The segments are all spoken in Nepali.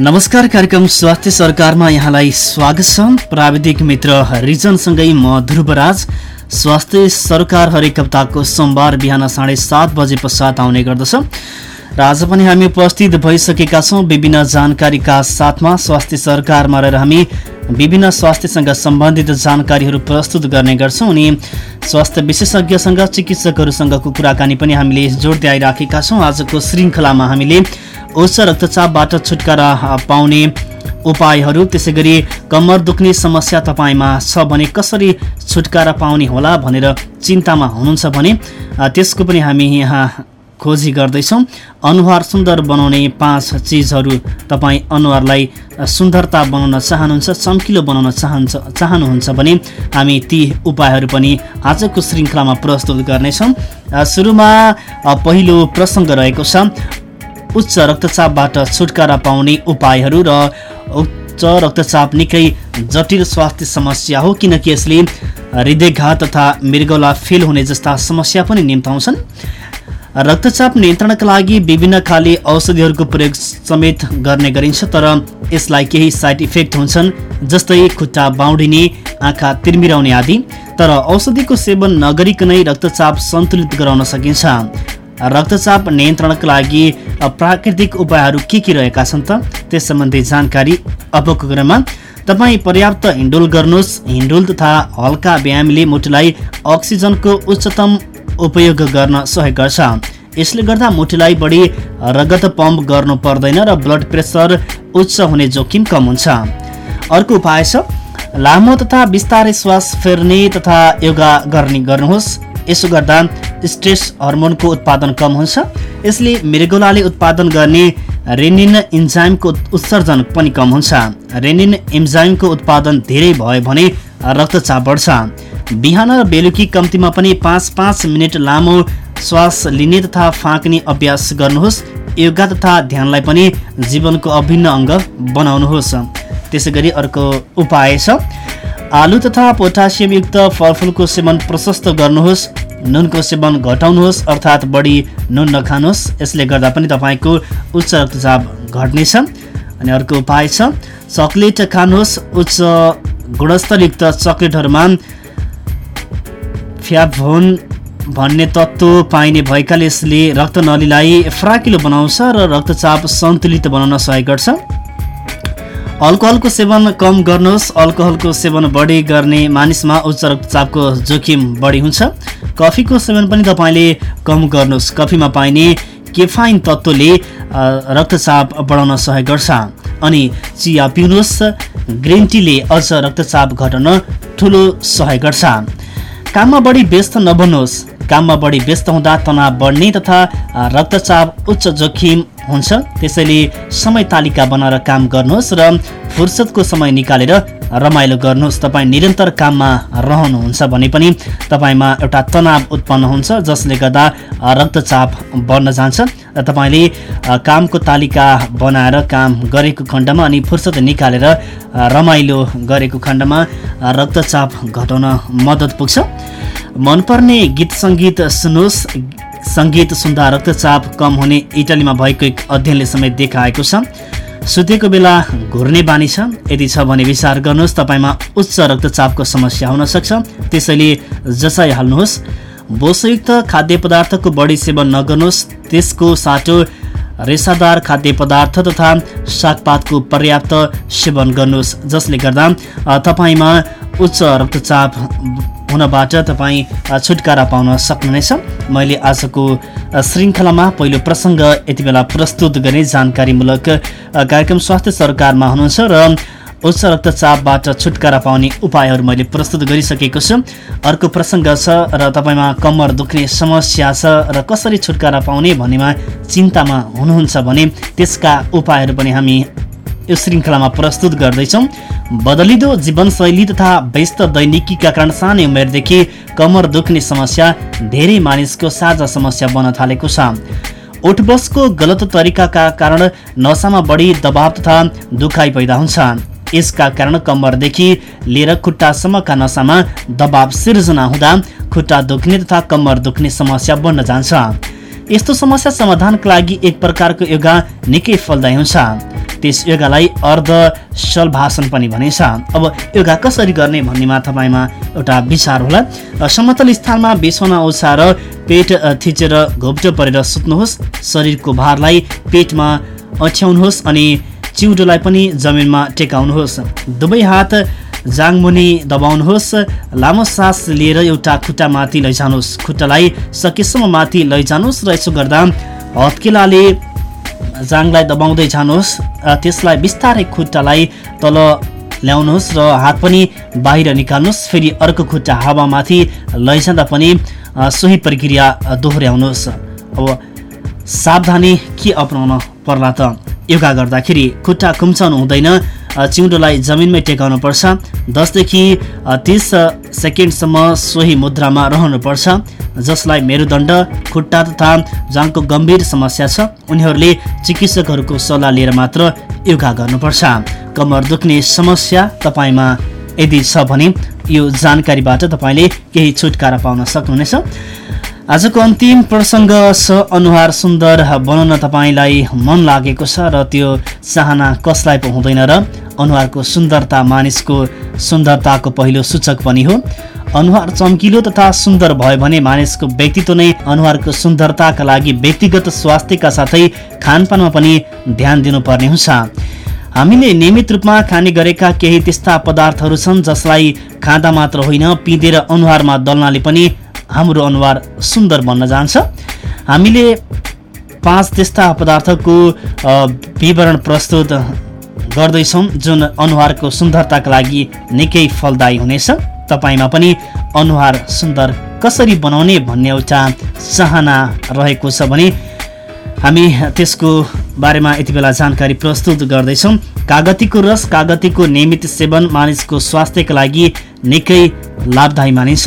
नमस्कार कार्यक्रम स्वास्थ्य सरकारमा यहाँलाई स्वागत छ। प्राविधिक मित्र रिजनसँगै म ध्रुवराज स्वास्थ्य सरकार हरेक हप्ताको सोमबार बिहान साढे सात बजे पश्चात आउने गर्दछ। र आज पनि हामी उपस्थित भइसकेका छौँ विभिन्न जानकारीका साथमा। स्वास्थ्य सरकारमा रहेर हामी विभिन्न स्वास्थ्यसँग सम्बन्धित जानकारीहरू प्रस्तुत गर्ने गर्छौँ अनि स्वास्थ्य विशेषज्ञसँग चिकित्सकहरूसँगको कुराकानी पनि हामीले जोड्दै आइराखेका छौँ। आजको श्रृङ्खलामा हामीले उच्च रक्तचापबाट छुटकारा पाउने उपायहरू त्यसै गरी कम्मर दुख्ने समस्या तपाईँमा छ भने कसरी छुटकारा पाउने होला भनेर चिन्तामा हुनुहुन्छ भने त्यसको पनि हामी यहाँ खोजी गर्दैछौँ। अनुहार सुन्दर बनाउने पाँच चिजहरू तपाईँ अनुहारलाई सुन्दरता बनाउन चाहनुहुन्छ चम्किलो बनाउन चाहन्छ चाहनुहुन्छ भने हामी ती उपायहरू पनि आजको श्रृङ्खलामा प्रस्तुत गर्नेछौँ। सुरुमा पहिलो प्रसङ्ग रहेको छ उच्च रक्तचापबाट छुटकारा पाउने उपायहरू र उच्च रक्तचाप निकै जटिल स्वास्थ्य समस्या हो किनकि यसले हृदयघात तथा मृगौला फेल हुने जस्ता समस्या पनि निम्ताउँछन्। रक्तचाप नियन्त्रणका लागि विभिन्न खाले औषधिहरूको प्रयोग समेत गर्ने गरिन्छ तर यसलाई केही साइड इफेक्ट हुन्छन् जस्तै खुट्टा बाउडिने आँखा तिर्मिराउने आदि। तर औषधिको सेवन नगरिकनै रक्तचाप सन्तुलित गराउन सकिन्छ। रक्तचाप नियन्त्रणका लागि प्राकृतिक उपायहरू के के रहेका छन् त? त्यस सम्बन्धी जानकारी अबको क्रममा। तपाईँ पर्याप्त हिन्डोल गर्नुहोस्। हिन्डोल तथा हल्का व्यायामले मुटुलाई अक्सिजनको उच्चतम उपयोग गर्न सहयोग गर्छ। यसले गर्दा मुटुलाई बढी रगत पम्प गर्नु पर्दैन र ब्लड प्रेसर उच्च हुने जोखिम कम हुन्छ। अर्को उपाय छ। लामो तथा बिस्तारै श्वास फेर्ने तथा योगा गर्ने गर्नुहोस्। यसो गर्दा स्ट्रेस हर्मोनको उत्पादन कम हुन्छ। यसले मृगौलाले उत्पादन गर्ने रेनिन इन्जाइमको उत्सर्जन पनि कम हुन्छ। रेनिन इन्जाइमको उत्पादन धेरै भयो भने रक्तचाप बढ्छ। बिहान र बेलुकी कम्तीमा पनि पाँच पाँच मिनट लामो श्वास लिने तथा फाँक्ने अभ्यास गर्नुहोस्। योगा तथा ध्यानलाई पनि जीवनको अभिन्न अङ्ग बनाउनुहोस्। त्यसै गरी अर्को उपाय छ। आलु तथा पोटासियमयुक्त फलफुलको सेवन प्रशस्त गर्नुहोस्। नुनको सेवन घटाउनुहोस् अर्थात् बढी नुन नखानुहोस्। यसले गर्दा पनि तपाईँको उच्च रक्तचाप घट्नेछ अनि अर्को उपाय छ चक्लेट खानुहोस्। उच्च गुणस्तरयुक्त चक्लेटहरूमा फ्याभोन भन्ने तत्त्व पाइने भएकाले यसले रक्तनलीलाई फ्राकिलो बनाउँछ र रक्तचाप सन्तुलित बनाउन सहयोग गर्छ। अल्कोहलको सेवन कम गर्नुहोस्। अल्कोहलको सेवन बढी गर्ने मानिसमा उच्च रक्तचापको जोखिम बढी हुन्छ। कफीको सेवन पनि तपाईँले कम गर्नुहोस्। कफीमा पाइने केफाइन तत्त्वले रक्तचाप बढाउन सहयोग गर्छ। अनि चिया पिउनुहोस्। ग्रिन टीले अझ रक्तचाप घटाउन ठुलो सहयोग गर्छ। काममा बढी व्यस्त नबन्नुहोस्। काममा बढी व्यस्त हुँदा तनाव बढ्ने तथा रक्तचाप उच्च जोखिम हुन्छ। त्यसैले समय तालिका बनाएर काम गर्नुहोस् र फुर्सदको समय निकालेर रमाइलो गर्नुहोस्। तपाईँ निरन्तर काममा रहनुहुन्छ भने पनि तपाईँमा एउटा तनाव उत्पन्न हुन्छ जसले गर्दा रक्तचाप बढ्न जान्छ। र तपाईँले कामको तालिका बनाएर काम गरेको खण्डमा अनि फुर्सद निकालेर रमाइलो गरेको खण्डमा रक्तचाप घटाउन मद्दत पुग्छ। मनपर्ने गीत सङ्गीत सुन्नुहोस्। सङ्गीत सुन्दा रक्तचाप कम हुने इटालीमा भएको एक अध्ययनले समेत देखाएको छ। सुतेको बेला घुर्ने बानी छ। यदि छ भने विचार गर्नुहोस् तपाईँमा उच्च रक्तचापको समस्या हुन सक्छ। त्यसैले जसाइहाल्नुहोस् बोसयुक्त खाद्य पदार्थको बढी सेवन नगर्नुहोस्। त्यसको साटो रेसादार खाद्य पदार्थ तथा सागपातको पर्याप्त सेवन गर्नुहोस् जसले गर्दा तपाईँमा उच्च रक्तचाप हुनबाट तपाईँ छुटकारा पाउन सक्नुहुनेछ मैले आजको श्रृङ्खलामा पहिलो प्रसङ्ग यति बेला प्रस्तुत गर्ने जानकारीमूलक कार्यक्रम स्वास्थ्य सरकारमा हुनुहुन्छ र उच्च रक्तचापबाट छुटकारा पाउने उपायहरू मैले प्रस्तुत गरिसकेको छु। अर्को प्रसङ्ग छ र तपाईँमा कम्मर दुख्ने समस्या छ र कसरी छुटकारा पाउने भन्नेमा चिन्तामा हुनुहुन्छ भने त्यसका उपायहरू पनि हामी यो श्रृङ्खलामा प्रस्तुत गर्दैछौँ। बदलिदो जीवनशैली तथा व्यस्त दैनिकीका कारण सानै उमेरदेखि कमर दुख्ने समस्या धेरै मानिसको साझा समस्या बन्न थालेको छ। उठबसको गलत तरिकाका कारण नसामा बढी दबाव तथा दुखाइ पैदा हुन्छ। यसका कारण कम्मरदेखि लिएर खुट्टासम्मका नसामा दबाव सिर्जना हुँदा खुट्टा दुख्ने तथा कम्मर दुख्ने समस्या बन्न जान्छ। यस्तो समस्या समाधानका लागि एक प्रकारको योगा निकै फलदायी हुन्छ। त्यस योगालाई अर्ध भाषण पनि भनिन्छ अब योगा कसरी गर्ने भन्नेमा तपाईँमा एउटा विचार होला। समतल स्थानमा बिछौना ओछाएर पेट थिचेर घोप्टो परेर सुत्नुहोस्। शरीरको भारलाई पेटमा अठ्याउनुहोस् अनि चिउडोलाई पनि जमिनमा टेकाउनुहोस्। दुवै हात जाङमुनि दबाउनुहोस्। लामो सास लिएर एउटा खुट्टा माथि लैजानुहोस्। खुट्टालाई सकेसम्म माथि लैजानुहोस् र यसो गर्दा हत्केलाले जाङलाई दबाउँदै जानुहोस् त्यसलाई बिस्तारै खुट्टालाई तल ल्याउनुहोस् र हात पनि बाहिर निकाल्नुहोस् फेरि अर्को खुट्टा हावामाथि लैजाँदा पनि सोही प्रक्रिया दोहोऱ्याउनुहोस्। अब सावधानी के अप्नाउन पर्ला त? योगा गर्दाखेरि खुट्टा कुम्चाउनु हुँदैन चिउँडोलाई जमिनमै टेकाउनु पर्छ दसदेखि तिस सेकेन्डसम्म सोही मुद्रामा रहनुपर्छ जसलाई मेरुदण्ड खुट्टा तथा जाङको गम्भीर समस्या छ। उनीहरूले चिकित्सकहरूको सल्लाह लिएर मात्र योगा गर्नुपर्छ। कमर दुख्ने समस्या तपाईँमा यदि छ भने यो जानकारीबाट तपाईँले केही छुटकारा पाउन सक्नुहुनेछ। आजको अन्तिम प्रसङ्ग छ अनुहार सुन्दर बनाउन तपाईँलाई मन लागेको छ र त्यो चाहना कसलाई पो हुँदैन र अनुहारको सुन्दरता मानिसको सुन्दरताको पहिलो सूचक पनि हो। अनुहार चम्किलो तथा सुन्दर भयो भने मानिसको व्यक्तित्व नै अनुहारको सुन्दरताका लागि व्यक्तिगत स्वास्थ्यका साथै खानपानमा पनि ध्यान दिनुपर्ने हुन्छ। हामीले नियमित रूपमा खाने गरेका केही त्यस्ता पदार्थहरू छन् जसलाई खाँदा मात्र होइन पिँधेर अनुहारमा दल्नाले पनि हाम्रो अनुहार सुन्दर बन्न जान्छ। हामीले पाँच त्यस्ता पदार्थको विवरण प्रस्तुत गर्दैछौँ जुन अनुहारको सुन्दरताका लागि निकै फलदायी हुनेछ। तपाईँमा पनि अनुहार सुन्दर कसरी बनाउने भन्ने एउटा चाहना रहेको छ भने हामी त्यसको बारेमा यति बेला जानकारी प्रस्तुत गर्दैछौँ। कागतीको रस कागतीको नियमित सेवन मानिसको स्वास्थ्यका लागि निकै लाभदायी मानिन्छ।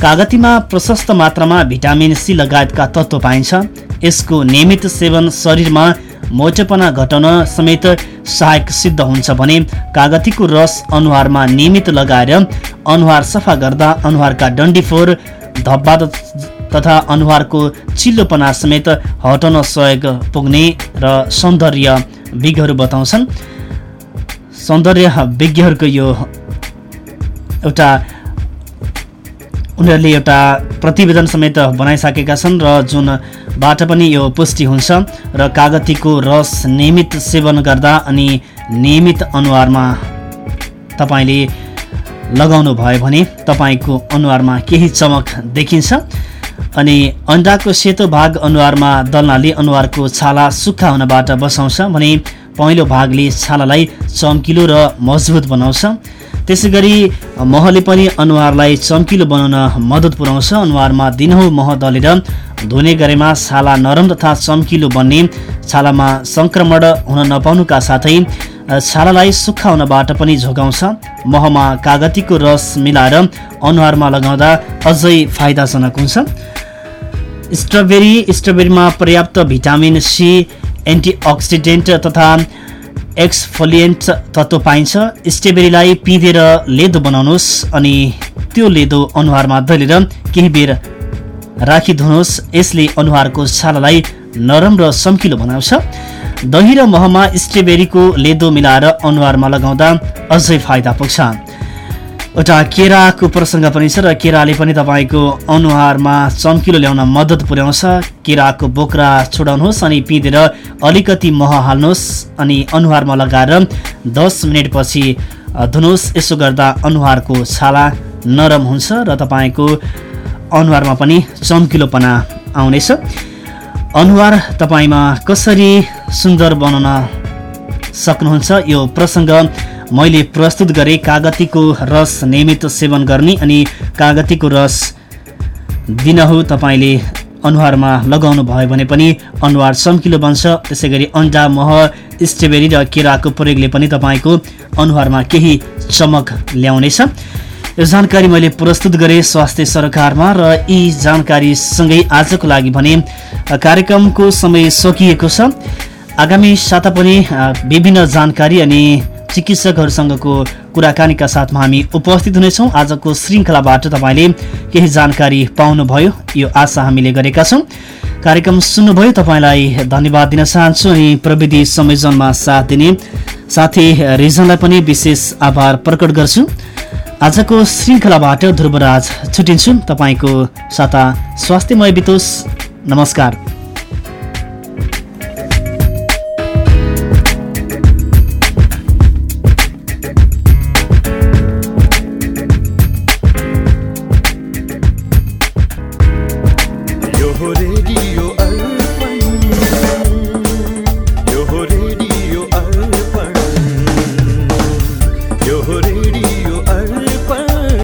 कागतीमा प्रशस्त मात्रामा भिटामिन सी लगायतका तत्त्व पाइन्छ। यसको नियमित सेवन शरीरमा मोटोपना घटाउन समेत सहायक सिद्ध हुन्छ भने कागतीको रस अनुहारमा नियमित लगाएर अनुहार सफा गर्दा अनुहारका डन्डीफोर धब्बा तथा अनुहारको चिल्लोपना समेत हटाउन सहयोग पुग्ने र सौन्दर्य विज्ञहरू बताउँछन्। सौन्दर्य विज्ञहरूको यो एउटा उनीहरूले एउटा प्रतिवेदन समेत बनाइसकेका छन् र जुनबाट पनि यो पुष्टि हुन्छ र कागतीको रस नियमित सेवन गर्दा अनि नियमित अनुहारमा तपाईँले लगाउनु भयो भने तपाईँको अनुहारमा केही चमक देखिन्छ। अनि अन्डाको सेतो भाग अनुहारमा दल्नाले अनुहारको छाला सुक्खा हुनबाट बसाउँछ भने पहिलो भागले छालालाई चम्किलो र मजबुत बनाउँछ। त्यसै गरी महले पनि अनुहारलाई चम्किलो बनाउन मद्दत पुर्याउँछ। अनुहारमा दिनहुँ मह दलेर धुने गरेमा छाला नरम तथा चम्किलो बन्ने छालामा सङ्क्रमण हुन नपाउनुका साथै छालालाई सुक्खाउनबाट पनि झोगाउँछ। महमा कागतीको रस मिलाएर अनुहारमा लगाउँदा अझै फाइदाजनक हुन्छ। स्ट्रबेरी स्ट्रबेरीमा पर्याप्त भिटामिन सी एन्टिअक्सिडेन्ट तथा एक्सफोलिएन्ट तत्त्व पाइन्छ। स्ट्रबेरीलाई पिँधेर लेदो बनाउनुहोस् अनि त्यो लेदो अनुहारमा दलेर केही बेर राखी धुनुहोस् यसले अनुहारको छालालाई नरम र चम्किलो बनाउँछ। दही र महमा स्ट्रबेरीको लेदो मिलाएर अनुहारमा लगाउँदा अझै फाइदा पुग्छ। एउटा केराको प्रसङ्ग पनि छ र केराले पनि तपाईँको अनुहारमा चम्किलो ल्याउन मद्दत पुर्याउँछ केराको बोक्रा छोडाउनुहोस् अनि पिँधेर अलिकति मह हाल्नुहोस् अनि अनुहारमा लगाएर दस मिनटपछि धुनुहोस्। यसो गर्दा अनुहारको छाला नरम हुन्छ र तपाईँको अनुहारमा पनि चम्किलोपना आउनेछ। अनुहार तपाईँमा कसरी सुन्दर बनाउन सक्नुहुन्छ यो प्रसङ्ग मैले प्रस्तुत गरेँ कागतीको रस नियमित सेवन गर्ने अनि कागतीको रस दिनहु तपाईँले अनुहारमा लगाउनु भयो भने पनि अनुहार चम्किलो बन्छ। त्यसै गरी अन्डा मह स्ट्रबेरी र केराको प्रयोगले पनि तपाईँको अनुहारमा केही चमक ल्याउनेछ। यो जानकारी मैले प्रस्तुत गरेँ स्वास्थ्य सरकारमा र यी जानकारीसँगै आजको लागि भने कार्यक्रमको समय सकिएको छ। आगामी साता पनि विभिन्न जानकारी अनि चिकित्सकहरूसँगको कुराकानीका साथमा हामी उपस्थित हुनेछौँ। आजको श्रृङ्खलाबाट तपाईँले केही जानकारी पाउनुभयो। यो आशा हामीले गरेका छौँ। कार्यक्रम सुन्नुभयो तपाईँलाई धन्यवाद दिन चाहन्छु। अनि प्रविधि संयोजनमा साथ दिने साथी रिजनलाई पनि विशेष आभार प्रकट गर्छु। आजको श्रृङ्खलाबाट ध्रुवराज छुटिन्छु। तपाईँको साता स्वास्थ्यमय बितोस्। नमस्कार।